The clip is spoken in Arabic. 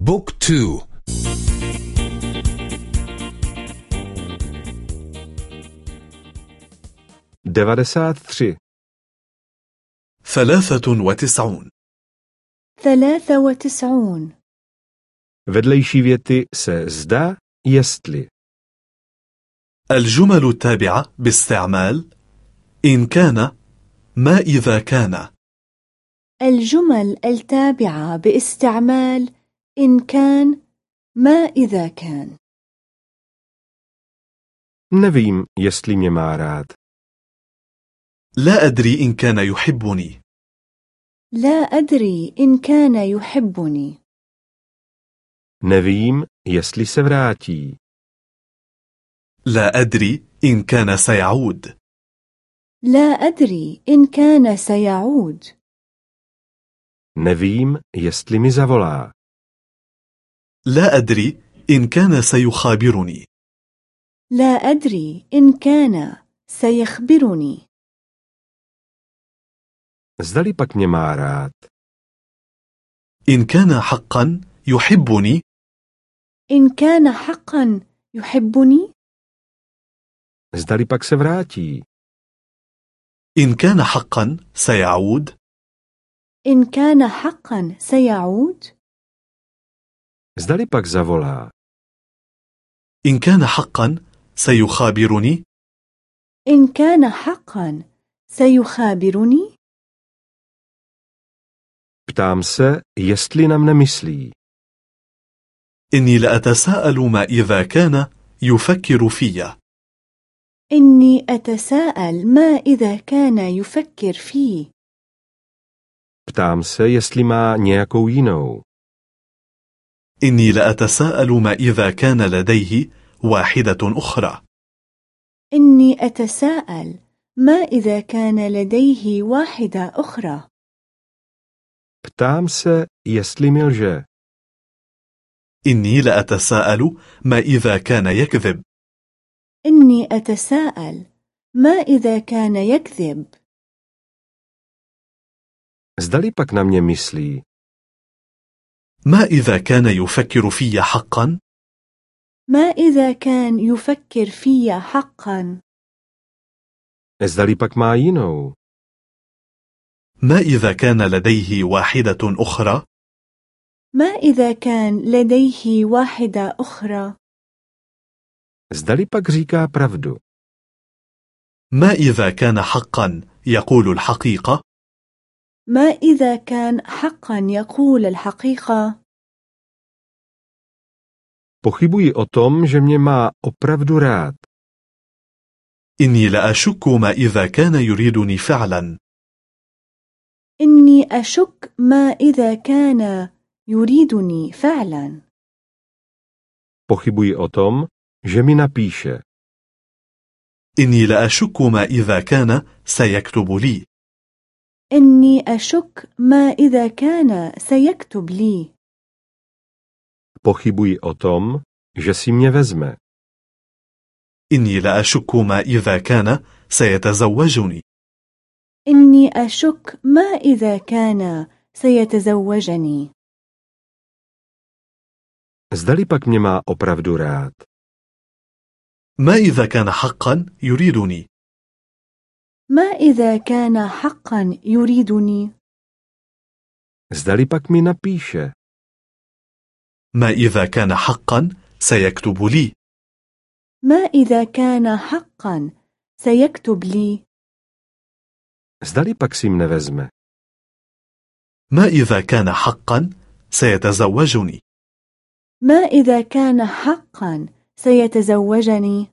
بوك تو. devadesát tři ثلاثة وتسعون. ثلاثة وتسعون. Vedlejší věty se jestli. الجمل التابعة باستعمال إن كان ما إذا كان. الجمل التابعة باستعمال إن كان ما إذا كان Nevím, jestli mě má rád. لا أدري إن كان يحبني لا أدري إن كان يحبني jestli se vrátí. لا أدري إن كان سيعود لا أدري إن كان سيعود jestli mi zavolá. لا أدري إن كان سيخابرني. لا أدري إن كان سيخبرني. Zdali pak mě má rád. إن كان حقا يحبني؟ إن كان حقا يحبني؟ Zdali pak se vrátí. إن كان حقا سيعود؟ إن كان حقا سيعود؟ Zdali pak zavolá. إن كان حقا سيخابرني إن كان حقا سيخابرني Ptám se, jestli na mne myslí. إني لأتساءل ما إذا كان يفكر في إني أتساءل ما إذا كان يفكر فيه Ptám se, jestli má nějakou jinou. إني لأتساءل ما إذا كان لديه واحدة أخرى إني أتساءل ما إذا كان لديه واحدة أخرى Ptám se, jestli mi lže. إني لأتساءل ما إذا كان يكذب إني أتساءل ما إذا كان يكذب Zdali pak na mě myslí. ما إذا كان يفكر في حقا؟ ما إذا كان يفكر في حقا؟ Zdali pak má jinou. ما إذا كان لديه واحدة أخرى؟ ما إذا كان لديه واحدة أخرى؟ Zdali pak říká pravdu. ما إذا كان حقا يقول الحقيقة؟ ما إذا كان حقا يقول الحقيقة Pochybuji o tom, že mě má opravdu rád. إني لأشك ما إذا كان يريدني فعلا إني أشك ما إذا كان يريدني فعلا Pochybuji o tom, že mi napíše. إني لأشك ما إذا كان سيكتب لي إني أشك ما إذا كان سيكتب لي Pochybuji o tom, že si mě vezme. إني لأشك ما إذا كان سيتزوجني إني أشك ما إذا كان سيتزوجني Zdali pak mě má opravdu rád. ما إذا كان حقا يريدني ما إذا كان حقا يريدني؟ Zdali pak mi napíše. ما إذا كان حقا سيكتب لي. ما إذا كان حقا سيكتب لي. Zdali pak si mne vezme. ما إذا كان حقا سيتزوجني. ما إذا كان حقا سيتزوجني؟